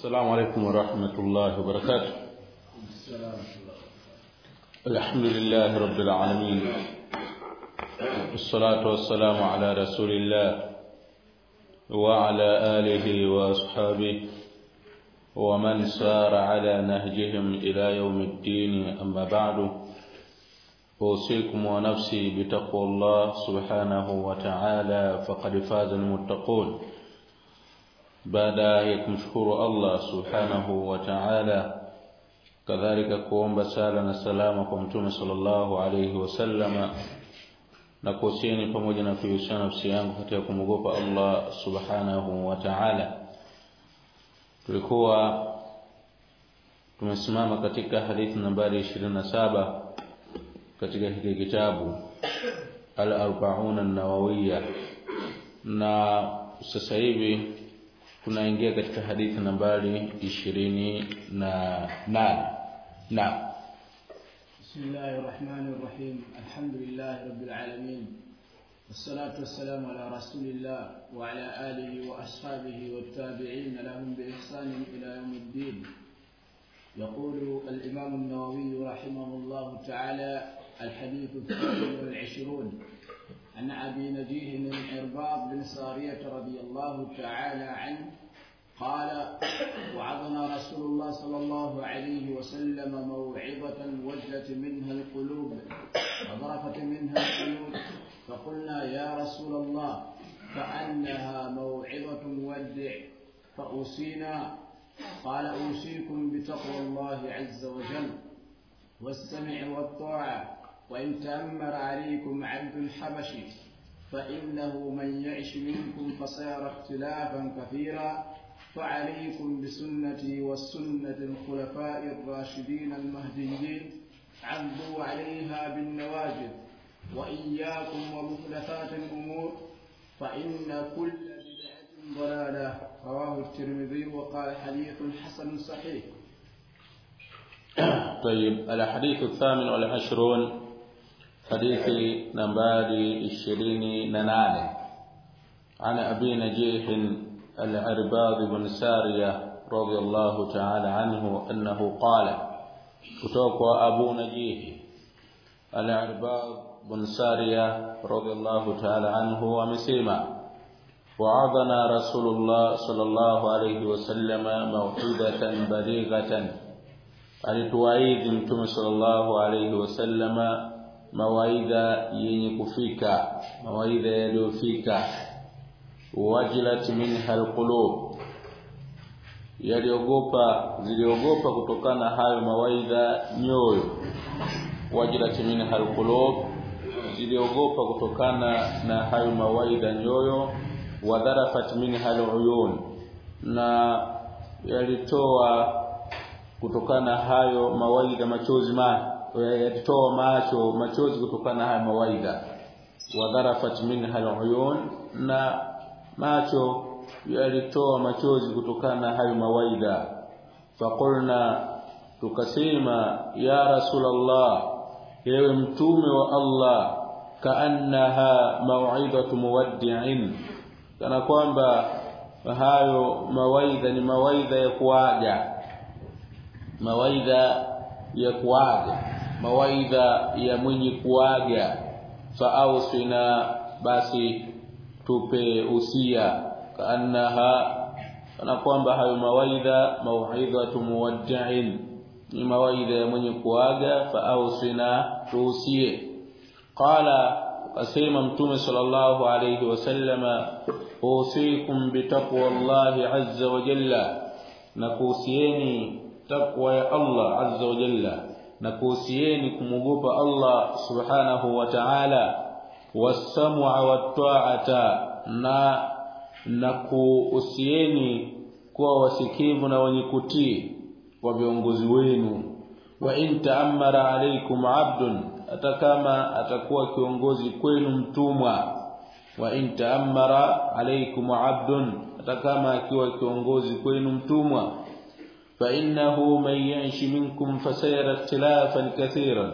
السلام عليكم ورحمة الله وبركاته. الحمد لله رب العالمين. والصلاة والسلام على رسول الله وعلى آله وأصحابه ومن سار على نهجهم إلى يوم الدين. أما بعد أوصيكم ونفسي بتقوى الله سبحانه وتعالى. فقد فاز المتقون. Baada ya kumshukuru Allah subhanahu wa ta'ala kadhalika kuomba sala na salama kwa mtume sallallahu alayhi wasallama na kuhusieni pamoja na kuhusiana nafsi yangu katika kumogopa Allah subhanahu wa ta'ala. Tulikuwa tumesimama katika hadithi nambari 27 katika hiki kitabu al-arba'una an-nawawiyya. Na sasa hivi tunaingia katika hadithi nambari ishirini na nane. Naam. بسم الله الرحمن الرحيم الحمد لله رب العالمين والصلاة والسلام على رسول الله وعلى آله وأصحابه والتابعين لهم بإحسان إلى يوم الدين يقول الإمام النووي رحمه الله تعالى الحديث الثاني والعشرون عن أبي نجيه بن عرباض بن سارية رضي الله تعالى عنه قال وعظنا رسول الله صلى الله عليه وسلم موعظة وجلت منها القلوب وظرفت منها العيون فقلنا يا رسول الله كأنها موعظة مودع فأوصينا. قال أوصيكم بتقوى الله عز وجل والسمع والطاعة وإن تأمر عليكم عبد الحبشي فإنه من يعش منكم فسيرى اختلافا كثيرا فعليكم بسنتي والسنة الخلفاء الراشدين المهديين عضوا عليها بالنواجذ وإياكم ومحدثات الأمور فإن كل بدعة ضلالة. رواه الترمذي وقال حديث حسن صحيح. طيب الحديث الثامن والعشرون حديث الشرين نناني عن أبي نجيح العرباض بن سارية رضي الله تعالى عنه أنه قال كتوك أبو نجيح العرباض بن سارية رضي الله تعالى عنه ومسيما وعظنا رسول الله صلى الله عليه وسلم موعظة بليغة alituwaidhi mtume sallallahu alaihi wasallama mawaidha yenye kufika mawaidha yaliyofika. Wajilat minha alqulub yaliogopa ziliogopa kutokana hayo mawaidha nyoyo. Wajilat minha alqulub ziliogopa kutokana na hayo mawaidha nyoyo. Wadharafat minha aluyun na yalitoa kutokana hayo mawaidha machozi ma yalitoa macho machozi kutokana hayo mawaidha. Wadharafat minha aluyun na macho yalitoa machozi kutokana hayo mawaidha. Faqulna tukasema ya rasulullah ewe mtume wa Allah kaannaha mau'idatu muwaddi'in. Kana kwamba hayo mawaidha ni mawaidha ya kuaga mawaidha ya kuaga mawaidha ya mwenye kuaga faausina basi tupe usia kaannaha kana kwamba hayo mawaidha mauidhatu muwaddi'in ni mawaidha ya mwenye kuaga faausina tuusie. Qala kasema mtume sallallahu alayhi wasallama usikum bitaqwallahi azza wa jalla na kuusieni takwa ya Allah azza wa jalla na kuhusieni kumwogopa Allah subhanahu wa ta'ala. Wasam'a wa ta'ata na na kuhusieni kuwa wasikivu na wenye kutii kwa viongozi wenu. Wa in ta'ammara alaykum 'abdun atakama atakuwa kiongozi kwenu mtumwa. Wa in ta'ammara alaykum 'abdun atakama akiwa kiongozi kwenu mtumwa فإنه من يعش منكم فسيرى اختلافا كثيرا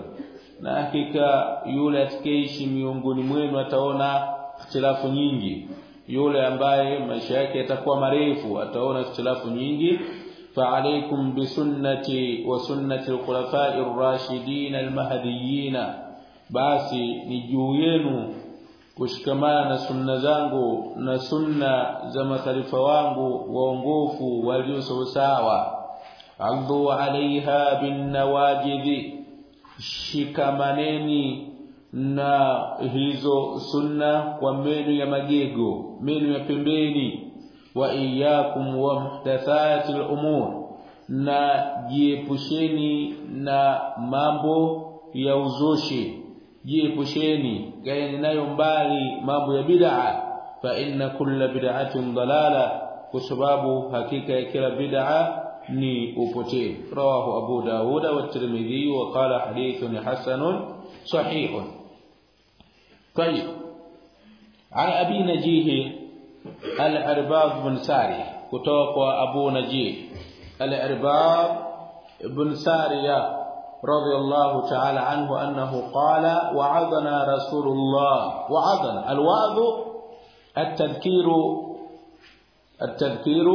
na hakika yule atakayeishi miongoni mwenu ataona ikhtilafu nyingi yule ambaye maisha yake yatakuwa marefu ataona ikhtilafu nyingi فعليكم بسنتي وسنة الخلفاء الراشدين المهديين basi ni juu yenu kushikamana na sunna zangu na sunna za makhalifa wangu waongofu walio sawa adhu alaiha binawajidhi shikamaneni na hizo sunna kwa meno ya magego meno ya pembeni. Wa iyyakum wa muhdathati al-umur na jiepusheni na mambo ya uzushi. Jiepusheni gaeni nayo mbali mambo ya bid'a. Fa inna kulla bid'atin dalala kwa sababu hakika ya kila bid'a ni upotevu rawahu abu daud wa tirmidhi wa qala hadithun hasanun sahih طيب عن ابي نجيه الارباب بن ساري kutoka abu najih al-arbab ibn sariya رضي الله تعالى عنه أنه قال وعظنا رسول الله وعظنا الوعظ التذكير التذكير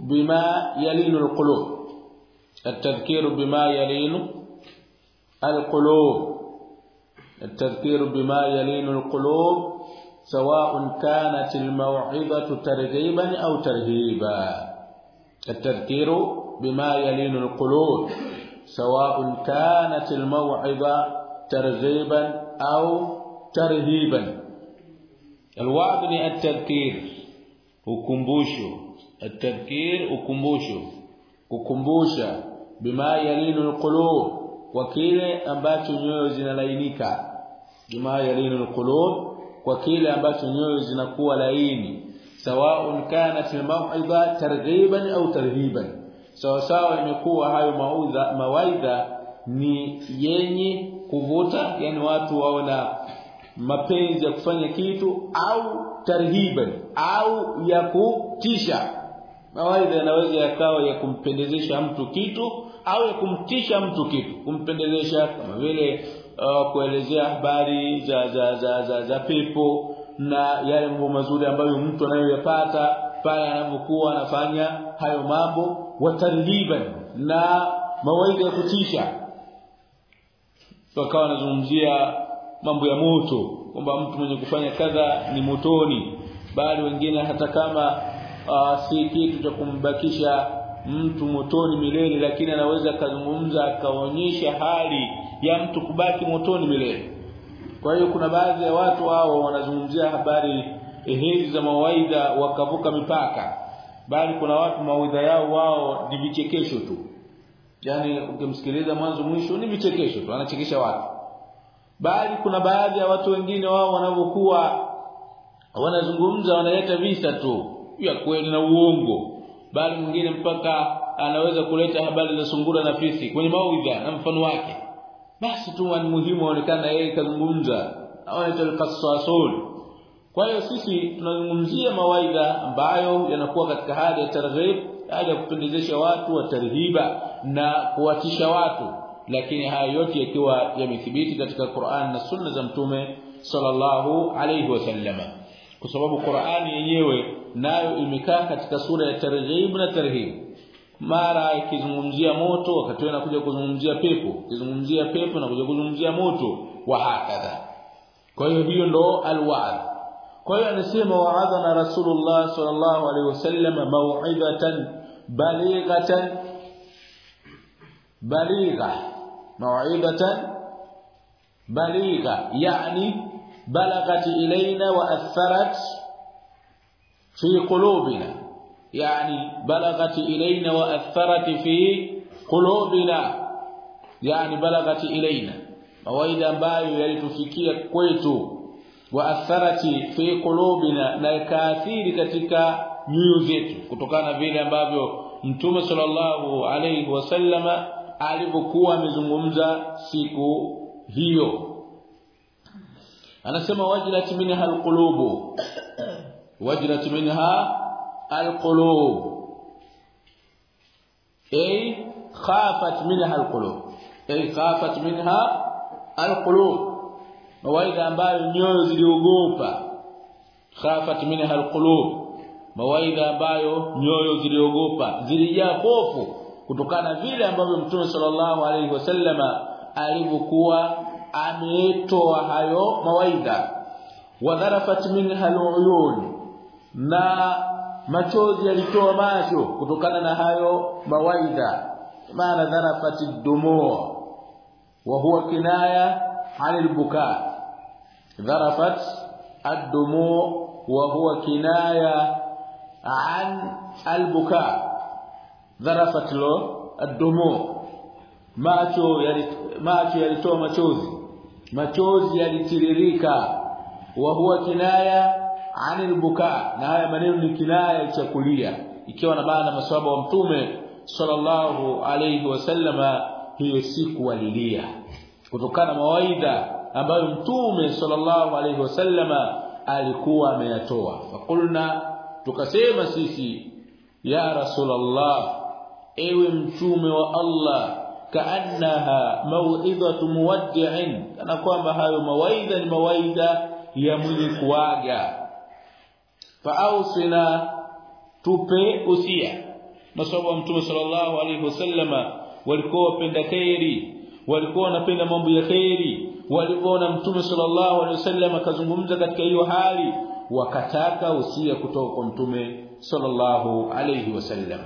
بما يلين القلوب. التذكير بما يلين القلوب. التذكير بما يلين القلوب سواء كانت الموعظة ترغيبا أو ترهيبا. التذكير بما يلين القلوب سواء كانت الموعظة ترغيبا أو ترهيبا. الوعظ ni التذكير ukumbusho atadhkir ukumbusho. Kukumbusha bima yalinu alqulub kwa kile ambacho nyoyo zinalainika. Bima yalinu alqulub kwa kile ambacho nyoyo zinakuwa laini. Sawaun kana al-mau'idha targhiban au tarhiban sawa sawa imekuwa hayo maudha mawaidha ni yenye kuvuta yani watu waona mapenzi ya kufanya kitu au tarhiban au ya kutisha. Mawaidha yanaweza yakawa ya kumpendezesha mtu kitu au ya kumtisha mtu kitu. Kumpendezesha kama vile uh, kuelezea habari za za, za za za pepo na yale mambo mazuri ambayo mtu anayoyapata pale anapokuwa anafanya hayo mambo watarhiban na mawaidha ya kutisha. Wakawa wanazungumzia mambo ya moto kwamba mtu mwenye kufanya kadha ni motoni bali wengine hata kama uh, si kitu cha kumbakisha mtu motoni milele lakini anaweza akazungumza akaonyesha hali ya mtu kubaki motoni milele. Kwa hiyo kuna baadhi ya watu hao wanazungumzia habari hizi za mawaidha wakavuka mipaka. Bali kuna watu mawaidha yao wao ni vichekesho tu. Yani ukimsikiliza mwanzo mwisho ni vichekesho tu anachekesha watu bali kuna baadhi ya watu wengine wao wanavyokuwa wanazungumza wanaleta visa tu ya kweli na uongo. Bali mwingine mpaka anaweza kuleta habari za sungura na fisi kwenye mawaidha na mfano wake. Basi tu ni muhimu aonekana yeye kazungumza anaita al-qassasun kwa hiyo sisi tunazungumzia mawaidha ambayo yanakuwa katika hali ya targhib hali ya kupendezesha watu wa tarhiba na kuwatisha watu lakini haya yote yakiwa yamethibiti katika Qur'an na Sunna za Mtume sallallahu alayhi wasallama kwa sababu Qur'ani yenyewe nayo imekaa katika sura ya targhib na tarhib. Mara ikizungumzia moto wakati anakuja kuzungumzia pepo. Kizungumzia pepo na kuja kuzungumzia moto. Wa hakadha. Kwa hiyo hiyo ndo alwaad kwa hiyo anasema wa'adhana rasulullah sallallahu alaihi wasallam mau'izatan balighatan baligha mau'izatan baligha yani balagat ilaina wa atharat fi qulubina yani balagat ilaina wa atharat fi qulubina yani balagat ilaina mawaidha ambayo yalitufikia kwetu wa atharati fi qulubina na ikaathiri katika nyoyo zetu kutokana vile ambavyo mtume sallallahu alayhi wasallama alivyokuwa amezungumza siku hiyo. Anasema wajlat minha alqulub wajlat minha alqulub. Ay khafat minha alqulub. Ay khafat minha alqulub. Mawaidha ambayo nyoyo ziliogopa. Khafat minha alqulub. Mawaidha ambayo nyoyo ziliogopa. Zilijaa hofu kutokana vile ambavyo mtume sallallahu alaihi wasallama alivyokuwa ametoa hayo mawaidha. Wadharafat minha aluyun na machozi yalitoa macho kutokana na hayo mawaidha. Maana dharafat ad-dumu wa huwa kinaya 'anil buka. Dharafat ad-dumu wa huwa kinaya 'an al-buka dharafat lo ad-dumu. Macho yali macho yalitoa machozi. Machozi yalitiririka. Wa huwa kinaya anil buka. Na haya maneno ni kinaya cha kulia. Ikiwa na maana maswahaba wa mtume sallallahu alayhi wasallama hiyo siku walilia kutokana mawaidha ambayo mtume sallallahu alayhi wasallama alikuwa ameyatoa. Fakulna tukasema sisi ya rasulullah ewe mtume wa Allah kaannaha mau'idhatu muwaddi'in kana kwamba hayo mawaidha ni mawaidha ya mwenye kuaga. Faausina tupe usia. Maswahaba mtume sallallahu alaihi wasallama walikuwa wapenda khairi walikuwa wanapenda mambo ya khairi walipoona mtume sallallahu alaihi wasallam akazungumza katika hiyo hali wakataka usia kutoka kwa mtume sallallahu alaihi wasallam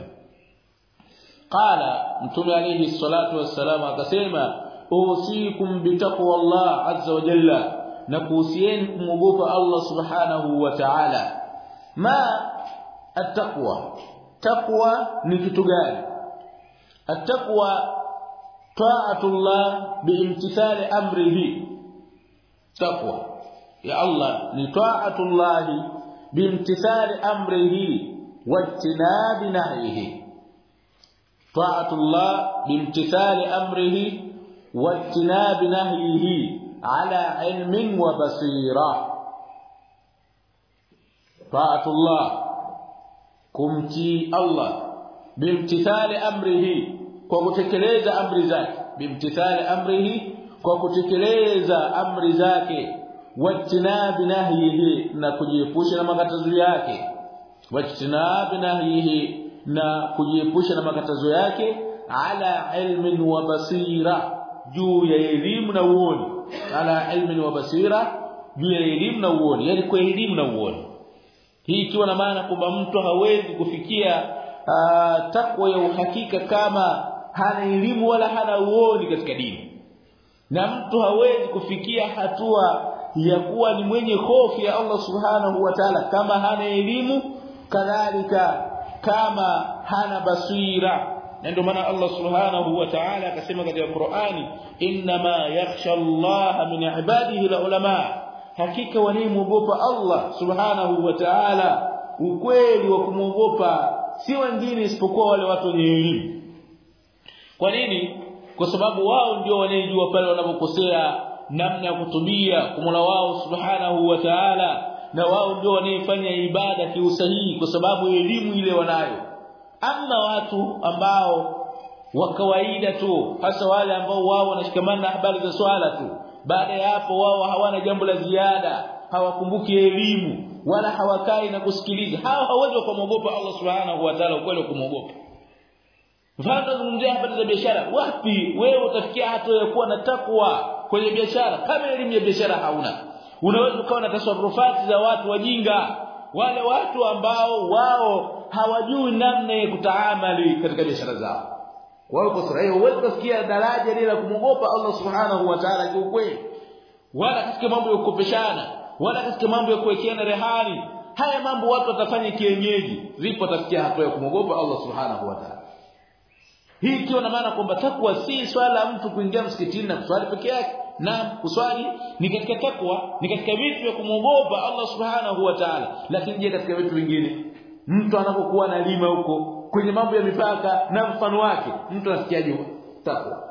qala mtume alayhi salatu wassalam akasema usikum bitaqwa Allah azza wa jalla na kuhusieni kumogopa Allah subhanahu wa ta'ala. Ma attaqwa? Taqwa ni kitu gani? Attaqwa ta'atullah biimtithali amrihi. Taqwa ya Allah ni ta'atullah biimtithali amrihi wajtinabi nahyihi ta'atullah bimtithali amrihi ilmin wa basira. Ta'atullah kumtii Allah bimtithali amrihi kwa kutekeleza amri zake. Bimtithali amrihi kwa kutekeleza amri zake. Wajtinabi nahyihi na kujiepusha na makatazo yake. Wajtinabi nahyihi na kujiepusha na makatazo yake ala ilmin wa basira juu ya elimu na uoni. Ala ilmin wa basira juu ya elimu na uoni yani kwa elimu na uoni. Hii ikiwa na maana kwamba mtu hawezi kufikia uh, takwa ya uhakika kama hana elimu wala hana uoni katika dini. Na mtu hawezi kufikia hatua ya kuwa ni mwenye hofu ya Allah subhanahu wa ta'ala kama hana elimu kadhalika kama hana basira. Na ndio maana Allah subhanahu wa ta'ala akasema katika Qur'ani inma yakhsha Allah min ibadihi ulama hakika wanayemuogopa Allah subhanahu wa ta'ala ukweli wa kumwogopa si wengine isipokuwa wale watu wenye elimu. Kwa nini? Kwa sababu wao ndio wanayejua pale wanapokosea namna ya kutubia kwa wao subhanahu wa ta'ala na wao ndio wanaifanya ibada kiusahihi kwa sababu elimu ile wanayo. Ama watu ambao wa kawaida tu hasa wale ambao wao wanashikamana na habari za swala tu. Baada ya hapo wao hawana jambo la ziada hawakumbuki elimu wala hawakai na kusikiliza. Hao hawezi kumwogopa Allah subhanahu wa ta'ala ukweli kumwogopa mfano tunazungumzia habari za biashara. Wapi wewe utafikia hatua ya kuwa na takwa kwenye biashara? Kama elimu ya biashara hauna unaweza ukawa na tasarufati za watu wajinga wale watu ambao wao hawajui namna ya kutaamali katika biashara zao. Kwa hiyo huwezi kufikia daraja lile la kumwogopa Allah subhanahu wa ta'ala kiukweli. Wala katika mambo ya kukopeshana wala katika mambo ya kuwekeana rehani. Haya mambo watu watafanya kienyeji zipo tafikia hatua ya kumwogopa Allah subhanahu wa ta'ala. Hii ikiwa na maana kwamba takwa si swala mtu kuingia msikitini na kuswali peke yake na kuswali ni katika takwa ni katika vitu vya kumwogopa Allah subhanahu wa ta'ala. Lakini je katika vitu vingine? Mtu anapokuwa na lima huko kwenye mambo ya mipaka na mfano wake mtu anasikiaje takwa.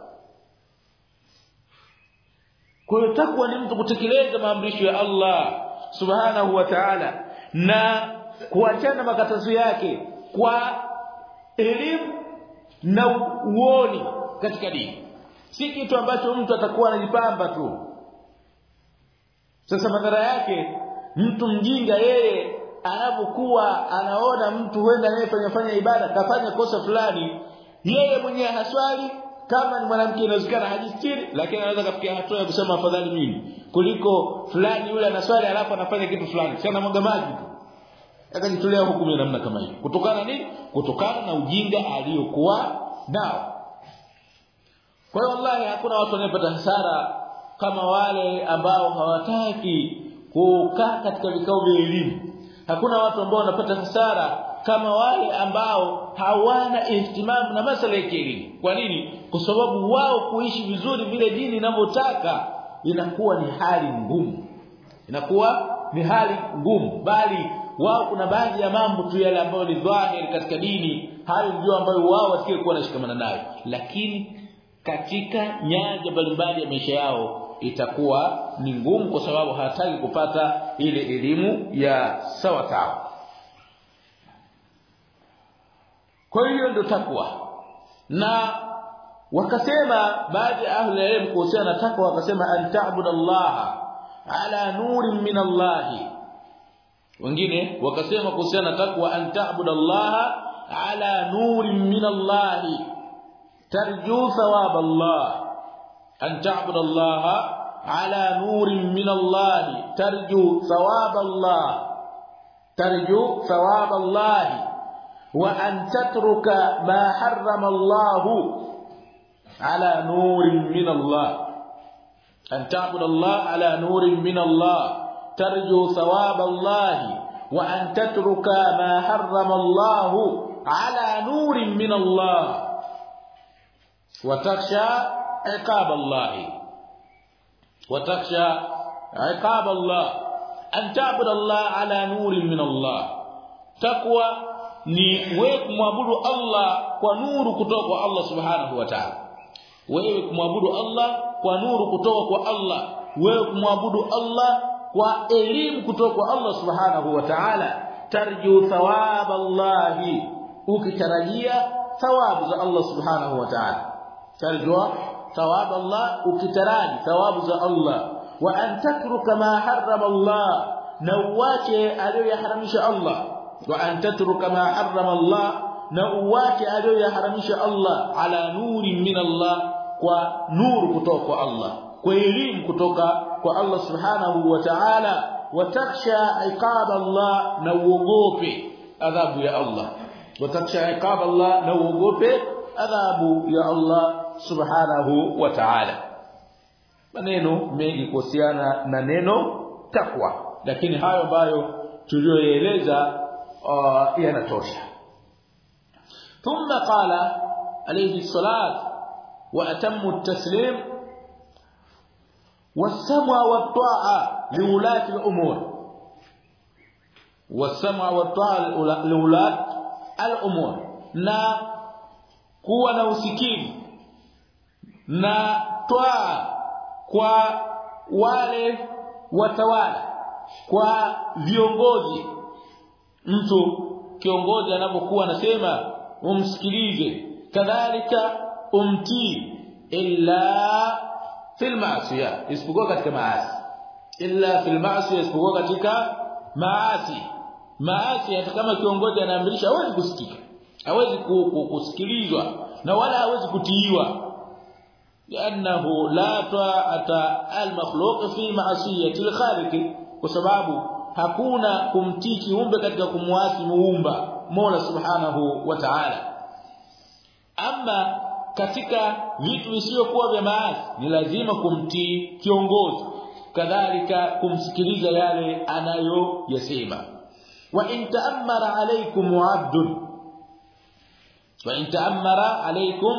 Kwa hiyo takwa ni mtu kutekeleza maamrisho ya Allah subhanahu wa ta'ala na kuachana makatazo yake kwa elimu na uoni katika dini si kitu ambacho mtu atakuwa anajipamba tu. Sasa madhara yake mtu mjinga yeye anapokuwa anaona mtu huenda anayefanya fanya ibada kafanya kosa fulani yeye mwenyewe haswali kama ni mwanamke inawezekana hajistiri lakini anaweza kafikia hatua ya kusema afadhali mimi kuliko fulani yule anaswali alafu anafanya kitu fulani. Sio anamwaga maji tu. Akajitolea hukumu ya namna kama hiyo. Kutokana nini? Kutokana na ujinga aliyokuwa nao kwa hiyo wallahi hakuna watu wanayepata hasara kama wale ambao hawataki kukaa katika vikao vya elimu. Hakuna watu ambao wanapata hasara kama wale ambao hawana ihtimamu na masala ya elimu kwa nini? Kwa sababu wao kuishi vizuri vile dini inavyotaka inakuwa ni hali ngumu. Inakuwa ni hali ngumu. Bali wao kuna baadhi ya mambo tu yale ambayo ni dhahiri katika dini. Hayo ndio ambayo wao wasikie kuwa wanashikamana nayo. Lakini katika nyanja mbalimbali ya maisha yao itakuwa ni ngumu kwa sababu hawataki kupata ile elimu ya sawa sawa. Kwa hiyo ndio takwa. Na wakasema baadhi ya ahli elimu kuhusiana na takwa wakasema an ta'budu Allah ala nurin min Allah. Wengine wakasema kuhusiana na takwa an ta'budu Allah ala nurin min Allah ترجو ثواب الله. أن تعبد الله على نور من الله. ترجو ثواب الله. ترجو ثواب الله. وأن تترك ما حرم الله على نور من الله. أن تعبد الله على نور من الله. ترجو ثواب الله. وأن تترك ما حرم الله على نور من الله. وتخشى عقاب الله وتخشى عقاب الله أن تعبد الله على نور من الله تقوى ni wewe kumwabudu Allah kwa nuru kutoka kwa Allah subhanahu wa ta'ala wewe kumwabudu Allah kwa nuru kutoka kwa Allah wewe kumwabudu Allah kwa elimu kutoka kwa Allah subhanahu wa ta'ala tarju thawab Allah ukitarajia thawabu za Allah subhanahu wa ta'ala tarju thawab Allah ukitaraji thawabu za Allah wa an tatruka ma harrama Allah na uwache aliyoyaharamisha Allah wa an tatruka ma harrama Allah na uwache aliyoyaharamisha Allah ala nuri min Allah kwa nuru kutoka kwa Allah kwa elimu kutoka kwa Allah subhanahu wa ta'ala wataksha iqab Allah na uogope adhabu ya Allah wataksha iqab Allah na uogope adhabu ya Allah subhanahu wa ta'ala maneno mengi kuhusiana na neno takwa lakini hayo ambayo tuliyoeleza uh, yanatosha ثم قال عليه الصلاه واتم التسليم والسمع والطاعه لولاة الامور والسمع والطاعه لولاة الامور na kuwa na usikivu na twaa kwa wale watawala kwa viongozi. Mtu kiongozi anapokuwa anasema umsikilize kadhalika umtii illa fil ma'siya isipokuwa katika maasi. Illa fil ma'siya isipokuwa katika maasi. Maasi hata kama kiongozi anaamrisha hawezi kusikika hawezi kusikilizwa na wala hawezi kutiiwa لانه لا طاعه المخلوق في معصيه الخالق kwa sababu hakuna kumtii kiumbe katika kumwasi muumba Mola Subhanahu wa Ta'ala ama katika vitu visivyokuwa vya maasi ni lazima kumtii kiongozi kadhalika kumsikiliza yale anayoyasema wa in ta'ammara alaykum 'abdun wa in ta'ammara alaykum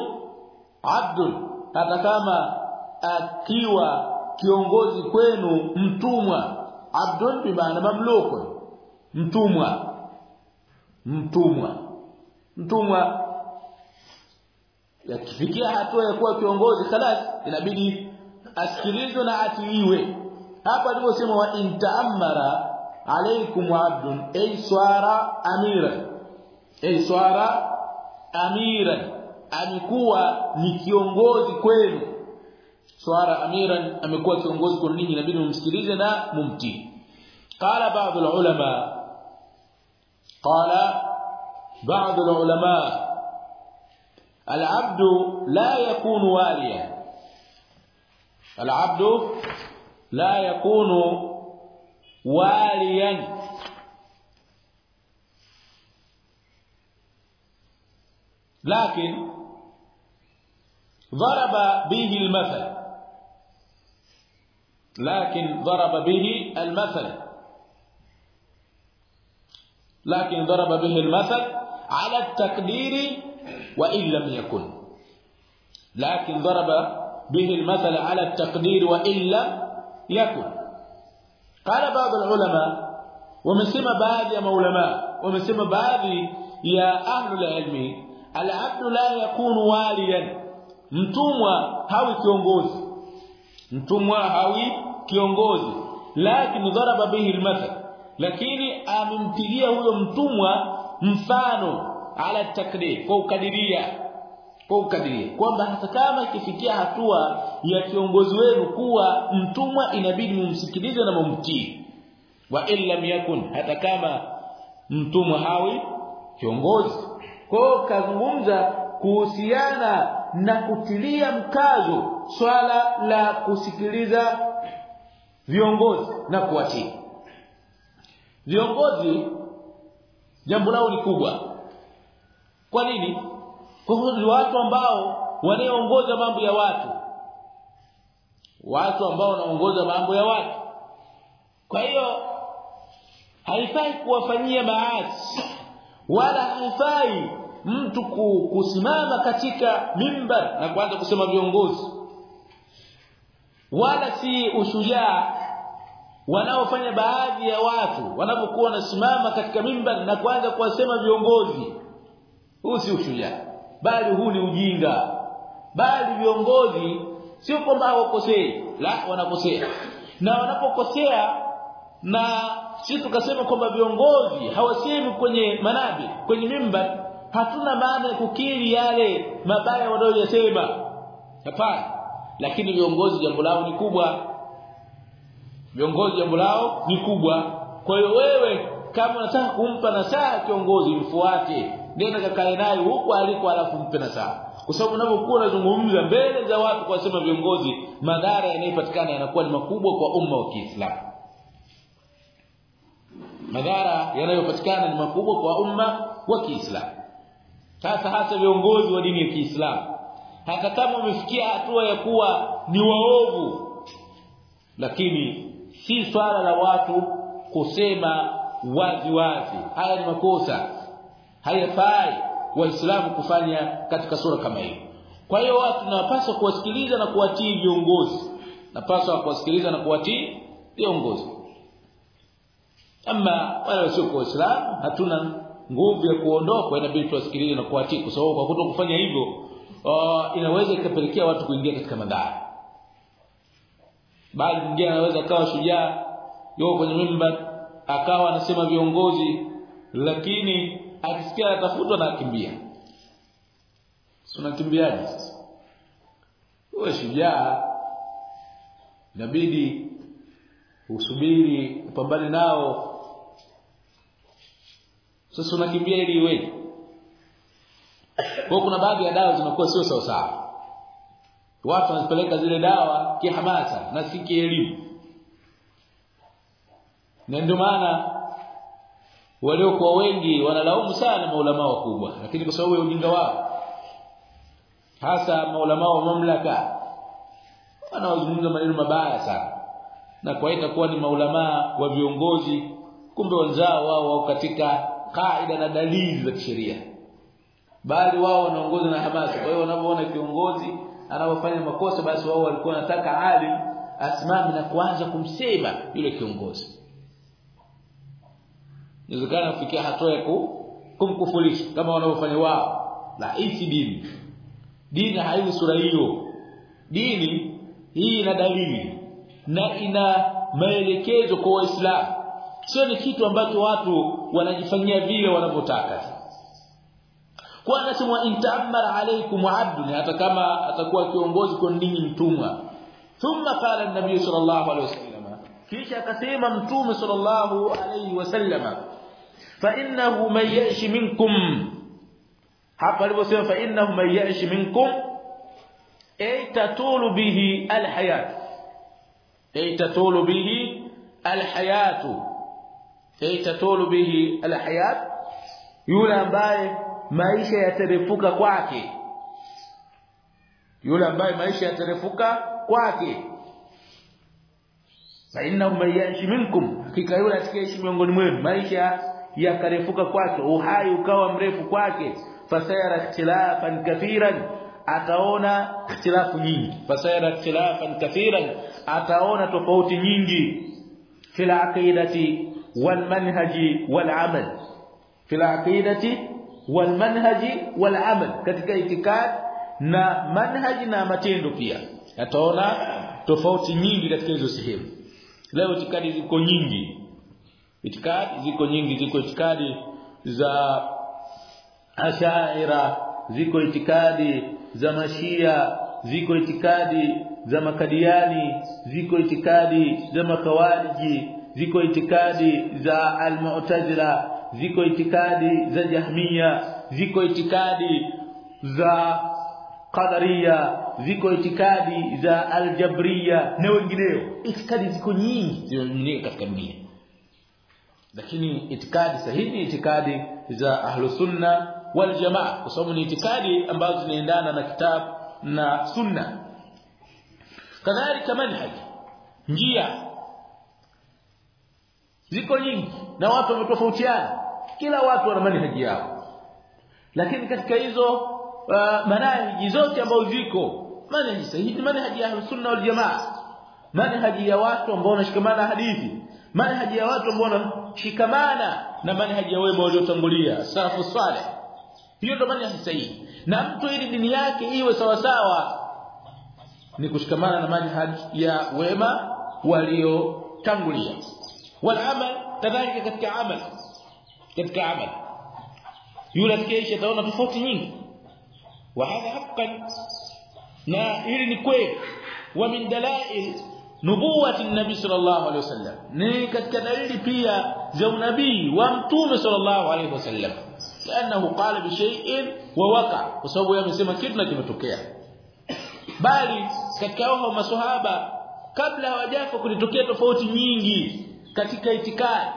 'abdun hata kama akiwa kiongozi kwenu mtumwa abdun bi maana mamluku mtumwa mtumwa mtumwa. Yakifikia hatua ya kuwa kiongozi khalas inabidi asikilizwe na atiiwe. Hapa aliposema wa intaamara alaykum abdun ay swara amira ay swara amiran amekuwa ni kiongozi kwenu swara amiran amekuwa kiongozi kwenu ninyi inabidi mumsikilize na mumtii qala baadhi ulama قال بعض العلماء العبد لا يكون واليا العبد لا يكون واليا لكن ضرب به المثل. لكن ضرب به المثل. لكن ضرب به المثل على التقدير وإن لم يكن. لكن ضرب به المثل على التقدير وإن لم يكن. قال بعض العلماء ومسمى بعض يا maulama ومسمى baadhi ya ahlul ilmi al-abd la yakunu waliyan mtumwa hawi kiongozi. Mtumwa hawi kiongozi. Lakini dharaba bihi al-mathal. Lakini amempigia huyo mtumwa mfano ala takdir kwa ukadiria. Kwa ukadiria. Kwamba hata kama ikifikia hatua ya kiongozi wenu kuwa mtumwa inabidi mumsikilize na mumtii. Wa illam yakun hata kama mtumwa hawi kiongozi. Kwa kazungumza kuhusiana na kutilia mkazo swala la kusikiliza viongozi na kuwatii. Viongozi jambo lao ni kubwa. Kwa nini? Kwa sababu watu ambao wanaoongoza mambo ya watu. Watu ambao wanaongoza mambo ya watu. Kwa hiyo haifai kuwafanyia maasi wala haifai mtu kusimama katika mimbar na kuanza kusema viongozi. Wala si ushujaa wanaofanya baadhi ya watu wanapokuwa wanasimama katika mimbar na kuanza kuwasema viongozi. Huu si ushujaa bali huu ni ujinga. Bali viongozi sio kwamba hawakosei la wanakosea. Na wanapokosea na sisi tukasema kwamba viongozi hawasemi kwenye manabi kwenye mimbar hatuna maana ya kukiri yale mabaya wanayosema. Hapana. Lakini viongozi jambo lao ni kubwa. Viongozi jambo lao ni kubwa. Kwa hiyo wewe kama unataka kumpa nasaha kiongozi mfuate. Nenda kakae naye huko aliko alafu mpe nasaha. Kwa sababu unapokuwa unazungumza mbele za watu kwa sema viongozi madhara yanayopatikana yanakuwa ni makubwa kwa umma wa Kiislamu. Madhara yanayopatikana ni makubwa kwa umma wa Kiislamu sasa hasa viongozi wa dini ya Kiislamu hata kama umefikia hatua ya kuwa ni waovu lakini si swala la watu kusema wazi wazi haya ni makosa. Hayafai waislamu kufanya katika sura kama hiyo kwa hiyo watu tunapaswa kuwasikiliza na kuwatii viongozi. Napaswa kuwasikiliza na kuwatii viongozi. Ama wale wasio kwa waislamu hatuna nguvu ya kuondoka inabidi tuwasikilize na kuwatii kwa sababu kwa kuto kufanya hivyo uh, inaweza ikapelekea watu kuingia katika madhara. Bali mwingine anaweza akawa shujaa yuko kwenye mimbar akawa anasema viongozi lakini akisikia atafutwa na akimbia unakimbiaje sasa? Wewe shujaa inabidi usubiri upambane nao sasa unakimbia ili iweje kwa kuna baadhi ya dawa zinakuwa sio sawa sawa. Watu wanapeleka zile dawa kihamasa na si kielimu. Na ndio maana waliokuwa wengi wanalaumu sana maulama wakubwa lakini kwa sababu ya ujinga wao hasa maulama wa mamlaka wanaozungumza maneno mabaya sana na kuwaita kuwa ni maulama wa viongozi kumbe wenzao wao wao katika kaida na dalili za kisheria. Bali wao wanaongozwa na hamasa kwa hiyo wanapoona kiongozi anapofanya makosa basi wao walikuwa wanataka alim asimame na kuanza kumsema yule kiongozi. Inawezekana kufikia hatua ya kumkufurisha kama wanavyofanya wao. La hii dini. Dini haina sura hiyo. Dini hii ina dalili na ina maelekezo kwa waislamu sio ni kitu ambacho watu wanajifanyia vile wanavyotaka. Kwa anasema intamara alaykum abdun hata kama atakuwa kiongozi kwa ninyi mtumwa. Thumma qala an-nabiy sallallahu alayhi wasallam. Kisha akasema mtume sallallahu alayhi wasallam fa innahu man yashi minkum. Hapa aliposema fa innahu man yashi minkum ay tatulu bihi alhayat. Ay tatulu bihi alhayat ay tatulu bihi alhayat. Yule ambaye maisha yaterefuka kwake. Yule ambaye maisha yaterefuka kwake. Fa innahu man ya'ish minkum. Hakika yule atakayeishi miongoni mwenu maisha yakarefuka kwake uhai ukawa mrefu kwake. Fasayara ikhtilafan kathiran. Ataona ikhtilafu nyingi. Fasayara ikhtilafan kathiran. Ataona tofauti nyingi. Fil aqidati fil aqidati wal manhaji wal amal katika itikad na manhaji na matendo pia. Ataona tofauti nyingi katika hizo sehemu. Leo itikadi ziko nyingi. Itikadi ziko nyingi. Ziko itikadi za ashaira ziko itikadi za mashia ziko itikadi za makadiani ziko itikadi za makawariji ziko itikadi za almu'tazila ziko itikadi za jahmia ziko itikadi za qadariya ziko itikadi za aljabriya na wengineo. Itikadi ziko nyingi zimemiminika katika dunia. Lakini itikadi sahihi itikadi za ahlu sunna wal jamaa kwa sababu ni itikadi ambazo zinaendana na kitabu na sunna. Kadhalika manhaj njia ziko nyingi. Na watu wametofautiana. Kila watu wana manhaji yao. Lakini katika hizo uh, manhaji zote ambazo ziko manhaji sahihi manhaji ya sunna wal jamaa. Manhaji ya watu ambao wanashikamana hadithi. Manhaji ya watu ambao wanashikamana na manhaji ya wema waliotangulia. Salafu saleh hiyo ndio manhaji sahihi. Na mtu ili dini yake iwe sawa sawa ni kushikamana na manhaji ya wema waliotangulia والعمل كذلك كذلك عمل كذلك عمل يولد كيش يتونا في نين وهذا حقا نا إلي ومن دلائل نبوة النبي صلى الله عليه وسلم. نيكت كذلك فيها زو نبي وامتوم صلى الله عليه وسلم. لأنه قال بشيء ووقع. وصوبوا يوم يسمى كيف نجم تكيه بالي كذلك هم صحابة قبل وجافك لتكيه تفوتي katika itikadi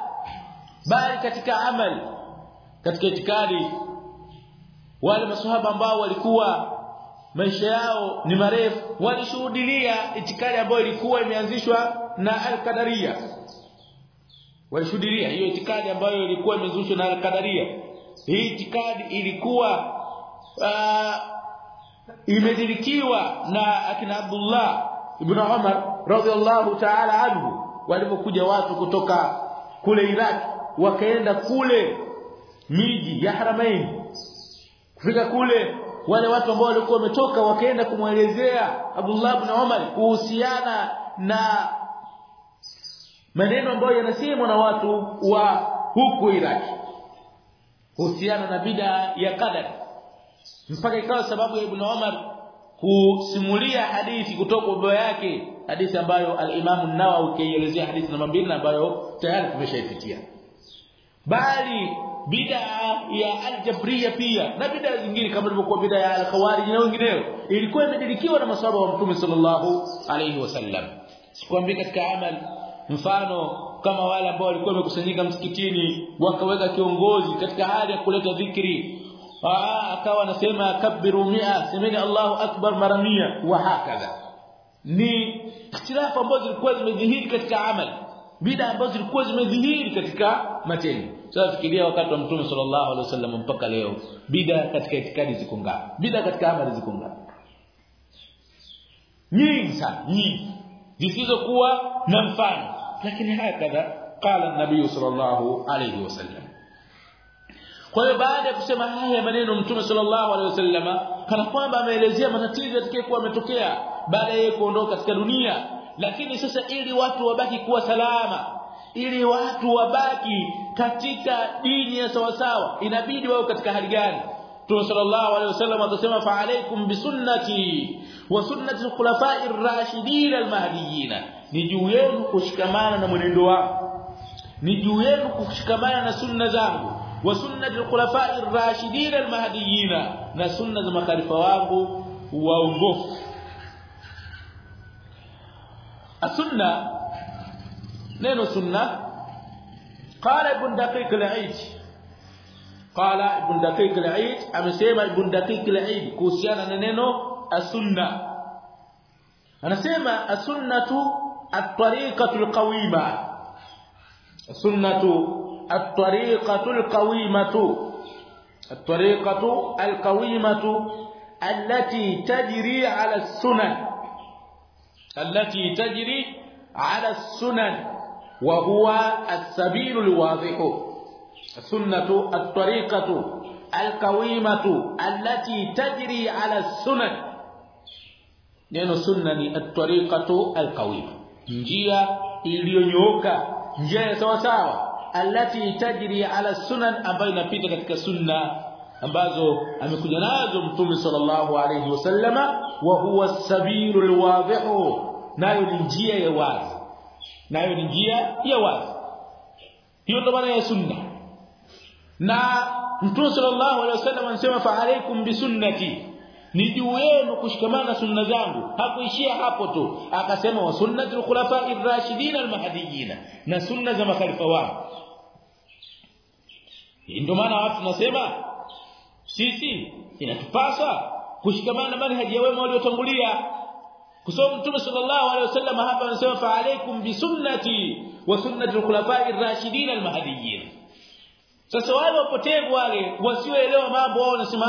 bali katika amali katika itikadi. Wale maswahaba ambao walikuwa maisha yao ni marefu walishuhudia itikadi ambayo ilikuwa imeanzishwa na al-Qadariyah walishuhudia hiyo itikadi ambayo ilikuwa imeanzishwa na al-Qadariyah hii itikadi ilikuwa uh, imedirikiwa na akina Abdullah ibn Umar radhiallahu ta'ala anhu walipokuja watu kutoka kule Iraq wakaenda kule miji ya Haramain. Kufika kule wale watu ambao walikuwa wametoka wakaenda kumwelezea Abdullah ibn Umar kuhusiana na maneno ambayo yanasemwa na watu wa huku Iraq kuhusiana na bid'a ya qadar mpaka ikawa sababu ya Ibn Umar kusimulia hadithi kutoka baba yake hadithi ambayo al-Imam an-Nawawi kaielezea hadithi namba 2 ambayo tayari tumeshaipitia. Bali bid'a ya al-Jabriyya pia na bid'a zingine kama ilivyokuwa bid'a ya al-Khawarij na wengineo ilikuwa imedilikiwa na maswahaba wa Mtume sallallahu alayhi wasallam sikwambii katika amal mfano kama wale ambao walikuwa wamekusanyika msikitini wakaweka kiongozi katika hali ya kuleta dhikri. Akawa anasema kabbiru mia semeni Allahu akbar mara 100 wa hakadha ni ikhtilafu ambazo zilikuwa zimedhihiri katika amali bida ambazo zilikuwa zimedhihiri katika matendo. Sasa fikiria wakati wa mtume sallallahu alaihi wasallam mpaka leo bida katika itikadi ziko ngapi? Bida katika amali ziko ngapi? Nyingi sana nyingi. Zisizokuwa na mfano. Lakini hakadha qala an-nabii sallallahu alaihi wasallam. Kwa hiyo baada ya kusema haya maneno mtume sallallahu alaihi wasallama kana kwamba ameelezea matatizo yatakayokuwa yametokea baada ya kuondoka katika dunia. Lakini sasa ili watu wabaki kuwa salama ili watu wabaki katika dini ya sawasawa inabidi wao katika hali gani? Mtume sallallahu alaihi wasallam atasema fa alaikum bisunnati wa sunnati al-khulafa'ir ar-rashidin al-mahdiyyin. Ni juu yenu kushikamana na mwenendo wangu. Ni juu yenu kushikamana na sunna zangu. Wa sunnati al-khulafa'i ar-rashidin al-mahdiyyin. Na sunna za makhalifa wangu waongofu السنة نين سنة قال ابن دقيق العيد قال ابن دقيق العيد amesema ibn daqiq al-aid kuhusiana na neno as-sunna anasema as-sunnatu at-tariqatu al-qawima as-sunnatu at-tariqatu al-qawimatu at-tariqatu al-qawimatu allati tajri 'ala as-sunan التي تجري على السنن وهو السبيل الواضح. السنة الطريقة القويمة التي تجري على السنن. لأن سنن الطريقة القويمة. نجيا الينيوكا نجيا سواسوا التي تجري على السنن. أبين inapita السنة ambazo amekuja nazo mtume sallallahu alayhi wasallama wa huwa as-sabilu al-wadhihu nayo ni njia ya wazi. Nayo ni njia ya wazi. Hiyo ndo maana ya sunna. Na mtume sallallahu alayhi wasallam anasema fa alaykum bi sunnati ni juu yenu kushikamana sunna zangu. Hakuishia hapo tu akasema wa sunnatul khulafa'i ar-rashidin al-mahdiyyin na sunna za makhalifa wao ndio maana watu tunasema sisi inatupasa kushikamana na manhaji ya wema waliotangulia. Kusoma mtume sallallahu alaihi wasallam hapa anasema fa alaikum bi sunnati wa sunnati al-khulafa'i ar-rashidin al-mahdiyyin sasa wale wapotevu wale wasioelewa mambo wao wanasema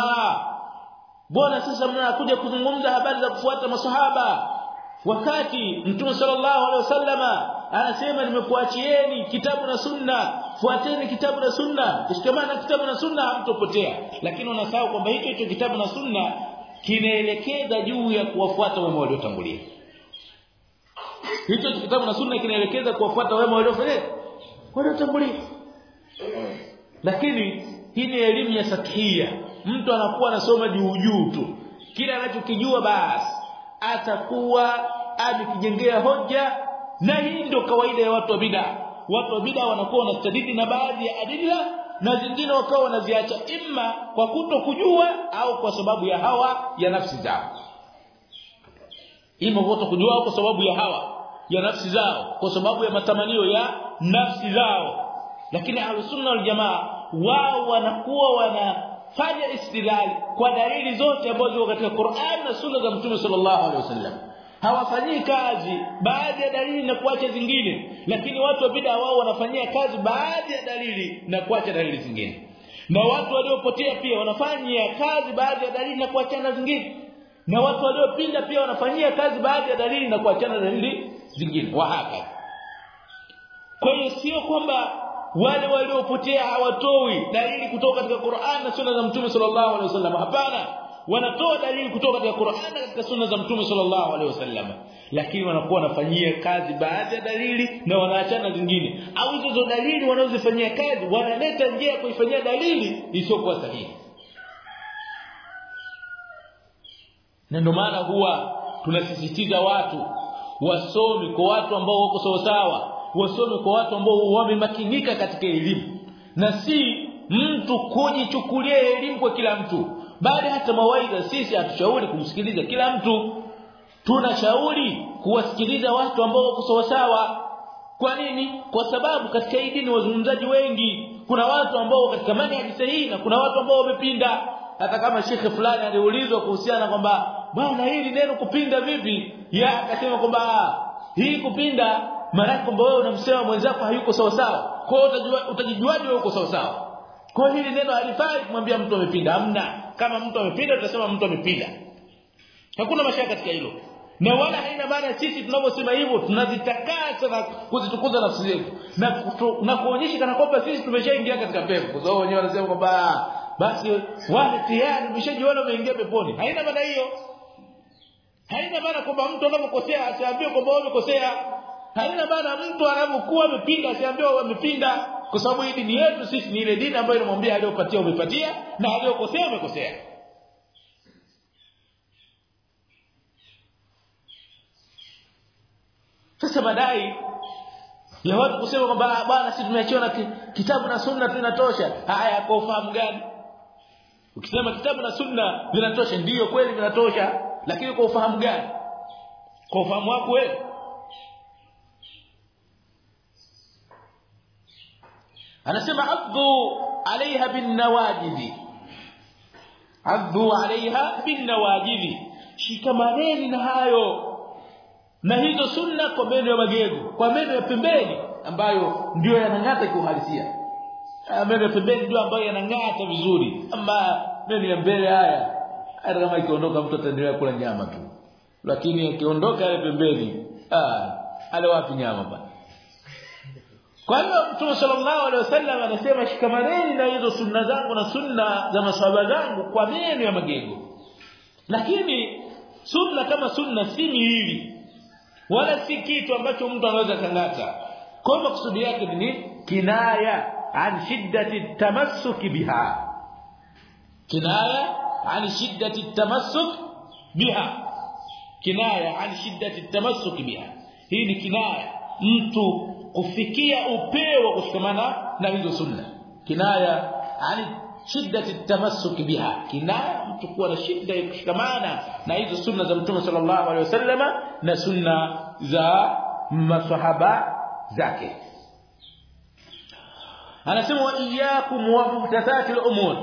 bwana sasa mnakuja kuzungumza habari za kufuata masahaba wakati mtume sallallahu alaihi wasallama anasema nimekuachieni kitabu na sunna fuateni kitabu na sunna. Kushikamana na kitabu na sunna hamtopotea. Lakini unasahau kwamba hicho hicho kitabu na sunna kinaelekeza juu ya kuwafuata wema waliotangulia. Hicho kitabu na sunna kinaelekeza kuwafuata wema waliofanya waliotangulia. Lakini hii ni elimu ya sakhia mtu anakuwa anasoma juu juu tu. Kila anachokijua basi atakuwa amekijengea hoja na hii ndio kawaida ya watu wa bid'a watu wa bid'a wanakuwa wanastadidi na baadhi ya adila na zingine wakawa wanaziacha imma kwa kuto kujua au kwa sababu ya hawa ya nafsi zao. Imma kuto kujua au kwa sababu ya hawa ya nafsi zao kwa sababu ya matamanio ya nafsi zao. Lakini ahlus-sunna wal jamaa wao wanakuwa wanafanya istilali kwa dalili zote ambazo katika Qur'an na Sunna za Mtume sallallahu alaihi wasallam hawafanyii kazi. Baadhi ya dalili na kuacha zingine. Lakini watu wa bid'a wao wanafanyia kazi baadhi ya dalili na kuacha dalili zingine. Na watu waliopotea pia wanafanyia kazi baadhi ya dalili na kuachana zingine. Na watu waliopinda pia wanafanyia kazi baadhi ya dalili na kuachana dalili zingine. Wa haka. Kwa hiyo sio kwamba wale waliopotea hawatoi dalili kutoka katika Qur'an na Sunna za Mtume sallallahu alaihi wasallam. Hapana wanatoa dalili kutoka katika Qur'an na katika Sunna za Mtume sallallahu alaihi wasallam. Lakini wanakuwa wanafanyia kazi baadhi ya dalili na wanaachana zingine. Au hizo zo dalili wanazofanyia kazi wanaleta njia ya kuifanyia dalili isiyokuwa sahihi. Na ndio maana huwa tunasisitiza watu wasome kwa watu ambao wako sawasawa sawa wasome kwa watu ambao wamemakinika katika elimu. Na si mtu kujichukulia elimu kwa kila mtu bali hata mawaidha sisi hatushauri kumsikiliza kila mtu. Tunashauri kuwasikiliza watu ambao wako sawa sawa kwa nini? Kwa sababu katika hii dini wazungumzaji wengi kuna watu ambao katika manhaji sahihi na kuna watu ambao wamepinda. Hata kama shekhe fulani aliulizwa kuhusiana kwamba bwana hili neno kupinda vipi? Ya akasema kwamba hii kupinda maana kwamba wewe unamsema mwenzako hayuko sawa sawa kwa hiyo utajijuaje wewe uko sawa sawa kwa hili neno halifai kumwambia mtu amepinda. Hamna. Kama mtu amepinda tutasema mtu amepinda. Hakuna mashaka katika hilo. Na wala haina maana sisi tunaposema hivyo tunazitakasa na kuzitukuza nafsi zetu. Na na kuonyesha kana kwamba sisi tumeshaingia katika pepo. Kwa sababu wenyewe wanasema kwamba basi wale tayari umeshajiona umeingia peponi. Haina maana hiyo. Haina maana kwamba mtu anapokosea asiambiwe kwamba umekosea. Haina maana mtu anapokuwa amepinda asiambiwe amepinda kwa sababu hii dini yetu sisi ni ile dini ambayo inamwambia aliyopatia umepatia na aliyokosea umekosea sasa baadaye ya watu kusema kwamba bwana sisi tumeachiwa na kitabu na sunna tu inatosha haya kwa ufahamu gani? Ukisema kitabu na sunna vinatosha ndiyo kweli vinatosha lakini kwa ufahamu gani? Kwa ufahamu wako wewe anasema adhu alaiha bin nawajidi adhu alaiha bin nawajidi shikamaneni na hayo na hizo sunna kwa meno ya magego kwa meno ya pembeni ambayo ndio yanang'ata kiuhalisia. Meno ya pembeni ndio ambayo yanang'ata vizuri ama meno ya mbele haya hata kama ikiondoka mtu ataendelea kula nyama tu lakini akiondoka yale pembeni ah ale wapi nyama bana kwa hiyo Mtume sallallahu alaihi wasallam anasema shikamaneni na hizo sunna zangu na sunna za masahaba zangu kwa meno ya magego. Lakini sunna kama sunna si miili wala si kitu ambacho mtu anaweza kangata. Kwa maksudi yake ni kinaya an shiddati tamassuk biha. Kinaya an shiddati tamassuk biha. Kinaya an shiddati tamassuk biha. Hii ni kinaya. Mtu kufikia upeo wa kushikamana na hizo sunna. Kinaya ani shiddati tamassuk biha. Kinaya mtu kuwa na shida ya kushikamana na hizo sunna za mtume sallallahu alaihi wasallama na sunna za masahaba zake. Anasema wa iyyakum wa muhtathati al-umur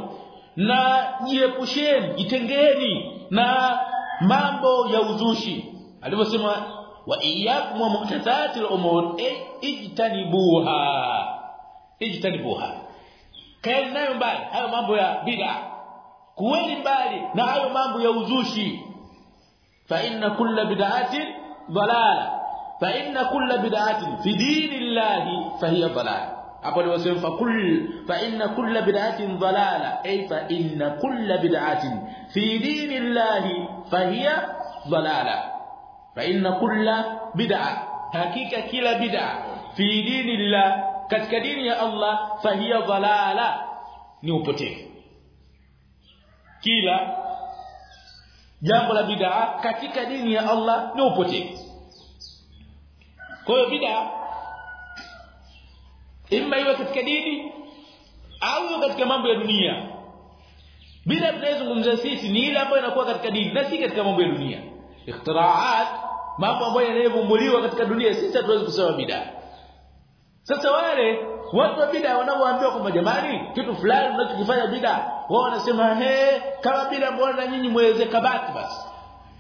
na jiepusheni jitengeni na mambo ya uzushi. Alivyosema iyyakum wa muhtathati al-umur ijtanibuha ijtanibuha kaeni nayo mbali hayo mambo ya bid'a kuweni mbali na hayo mambo ya uzushi fa inna kulla bid'atin dalala fa inna kulla bid'atin fi dinillahi fa hiya dalala hapo ndio wasema fa kull fa inna kulla bid'atin dalala ay fa inna kulla bid'atin fi dinillahi fa hiya dalala fa inna kulla bid'a. Hakika kila bid'a fi dini la katika dini ya Allah fahiya dhalala. Ni upotevu kila jambo la bid'a katika dini ya Allah ni upotevu kwa hiyo bid'a imma iwe katika dini au iwe katika mambo ya dunia. Bila tunayozungumzia sisi ni ile ambayo inakuwa katika dini na si katika mambo ya dunia ikhtiraat mambo ambayo yanayovumbuliwa katika dunia sisi hatuwezi kusema bid'a. Sasa wale watu wa bid'a wanaoambiwa kwamba jamani kitu fulani mnachokifanya bid'a wao wanasema he kama bidaa mbona nyinyi mweze kabati basi?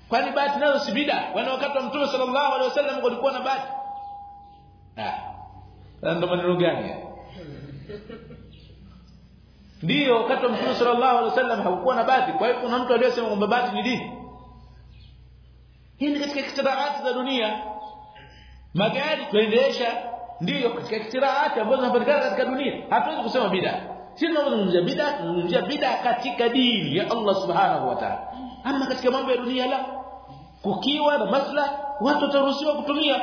Kwani bati nazo si bid'a? Wana wakati wa mtume sallallahu alaihi wasallam kulikuwa na bati? Ah. Ndio maneno gani ndio wakati wa mtume sallallahu alaihi wasallam hakukuwa na bati. Kwa hiyo kuna mtu aliyesema kwamba bati ni dini hii ni katika ikhtiraati za dunia. Magari tuendesha ndiyo katika ikhtiraati ambazo zinapatikana katika dunia. Hatuwezi kusema bid'a. Sisi tunazungumzia bid'a tunazungumzia bid'a katika dini ya Allah subhanahu wa ta'ala. Ama katika mambo ya dunia la kukiwa na masla watu wataruhusiwa kutumia.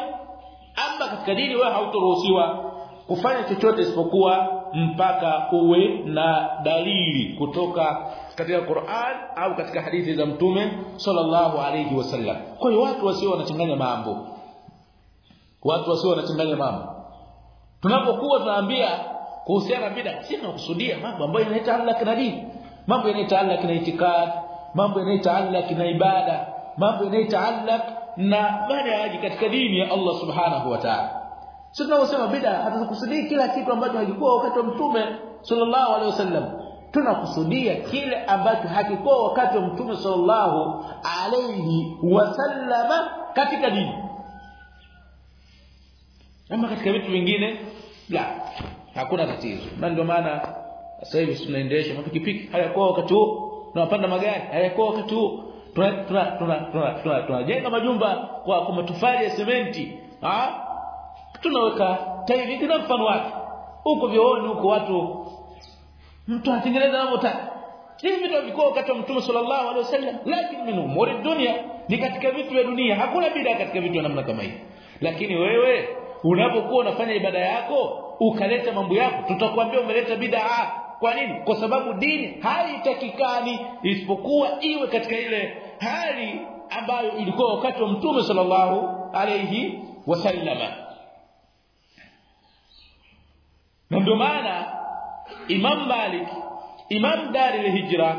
Ama katika dini wewe hautaruhusiwa kufanya chochote isipokuwa mpaka uwe na dalili kutoka katika Qur'an au katika hadithi za Mtume sallallahu alayhi wasallam. Kwa hiyo watu wasio wanachanganya mambo. Watu wasio wanachanganya mambo. Tunapokuwa tunaambia kuhusiana bid'a, si tunakusudia mambo ambayo yanayotaalaka na dini, mambo yanayotaalaka na itikad, mambo yanayotaalaka na ibada, mambo yanayotaalaka na manhaji katika dini ya Allah subhanahu wa ta'ala. Sisi tunaposema bid'a hatukusudii kila kitu ambacho hakikuwa wakati wa Mtume sallallahu alaihi wasallam. Tunakusudia kile ambacho hakikuwa wakati wa Mtume sallallahu alayhi wasallama katika dini. Ama katika vitu vingine la hakuna tatizo. Na ndio maana sasa hivi tunaendesha mapikipiki hayakuwa wakati huo, tunapanda magari hayakuwa wakati huo. Tunajenga tuna, tuna, tuna, tuna, majumba kwa, kwa matofali ya sementi. Ah? tunaweka tairi na mfano wake huko vyooni huko watu mtu atengeneza anavyotaka hivi vitu vilikuwa wakati wa mtume sallallahu alaihi wasallam. Lakini min umuri dunia ni katika vitu vya dunia. Hakuna bid'a katika vitu vya namna kama hii. Lakini wewe unapokuwa unafanya ibada yako ukaleta mambo yako tutakwambia umeleta bid'a kwa nini? Kwa sababu dini haitakikani isipokuwa iwe katika ile hali ambayo ilikuwa wakati wa mtume sallallahu alaihi wasallama ndio maana Imam Malik Imam Dar al-Hijra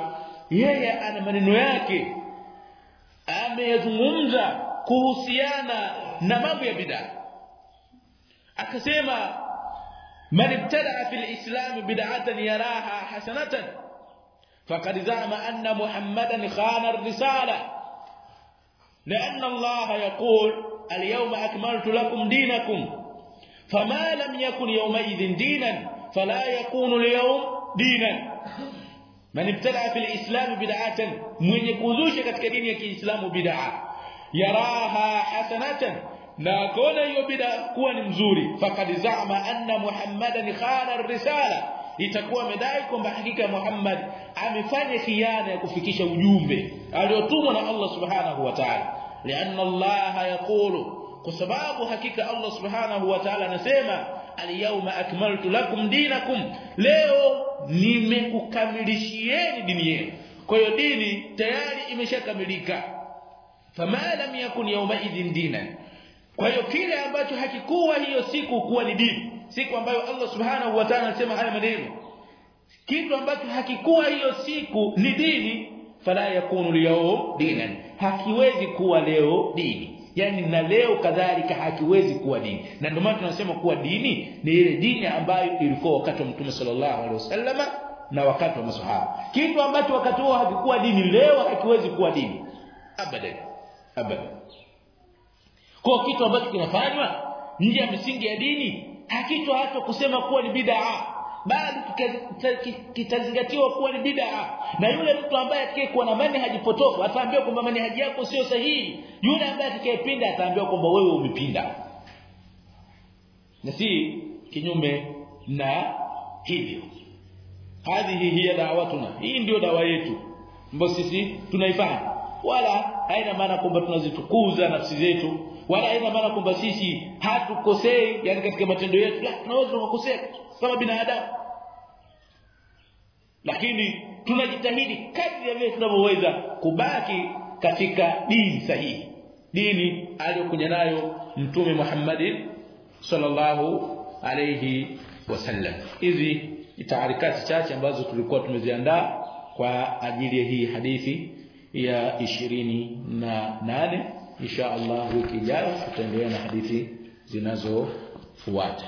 yeye ana maneno yake ameyazungumza kuhusiana na mambo ya bid'a akasema man ibtada fi al-islam bid'atan yaraha hasanatan faqad za'ama anna muhammadan khana ar-risala لأن الله يقول اليوم أكملت لكم دينكم فما لم يكن يومئذ دينا فلا يكون اليوم دينا من ابتدع في الإسلام بدعة من يكوزوش katika dini ya Kiislamu bid'a yaraha hasanatan na kona hiyo bid'a kuwa ni mzuri faqad za'ama anna muhammadan khana ar-risala itakuwa amedai kwamba hakika Muhammad amefanya khiana ya kufikisha ujumbe aliotumwa na Allah subhanahu wa ta'ala lianna Allah yaqulu kwa sababu hakika Allah subhanahu wa ta'ala anasema al-yawma akmaltu lakum dinakum. Leo nimekukamilishieni dini yenu. Kwa hiyo dini tayari imeshakamilika. Fama lam yakun yawma idhin dinan kwa hiyo kile ambacho hakikuwa hiyo siku kuwa ni dini siku ambayo Allah subhanahu wa ta'ala anasema haya maneno kitu ambacho hakikuwa hiyo siku ni dini fala yakunu liyawm dinan. Hakiwezi kuwa leo dini yani na leo kadhalika hakiwezi kuwa dini. Na ndio maana tunasema kuwa dini ni ile dini ambayo ilikuwa wakati wa mtume sallallahu alaihi wasallama na wakati wa maswahaba. Kitu ambacho wakati huo hakikuwa dini leo hakiwezi kuwa dini. Abadan. Abadan. Kwa kitu ambacho kinafanywa nje ya misingi ya dini hakitwa hata kusema kuwa ni bid'a bali kitazingatiwa kuwa ni bid'a. Na yule mtu ambaye atakayekuwa na manhaji potofu ataambiwa kwamba manhaji yako sio sahihi. Yule ambaye atakayepinda ataambiwa kwamba wewe umepinda. Na si kinyume na hivyo. Hadhihi hiya da'watuna. Hii ndio dawa yetu ambayo sisi tunaifanya wala haina maana kwamba tunazitukuza nafsi zetu. Wala haina maana kwamba sisi hatukosei yani katika matendo yetu. La tunaweza kukosea kama binadamu. Lakini tunajitahidi kadri ya vile tunavyoweza kubaki katika dini sahihi. Dini aliyokuja nayo mtume Muhammad sallallahu alayhi wasallam. Hizi ni taarikati chache ambazo tulikuwa tumeziandaa kwa ajili ya hii hadithi ya ishirini na nane. Insha Allah wiki ijayo tutaendelea na hadithi zinazofuata